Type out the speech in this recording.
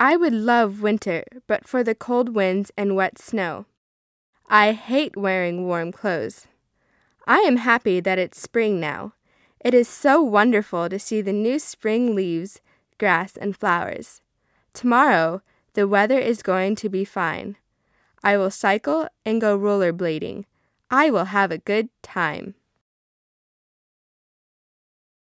I would love winter but for the cold winds and wet snow. I hate wearing warm clothes. I am happy that it's spring now. It is so wonderful to see the new spring leaves, grass, and flowers. Tomorrow the weather is going to be fine. I will cycle and go rollerblading. I will have a good time.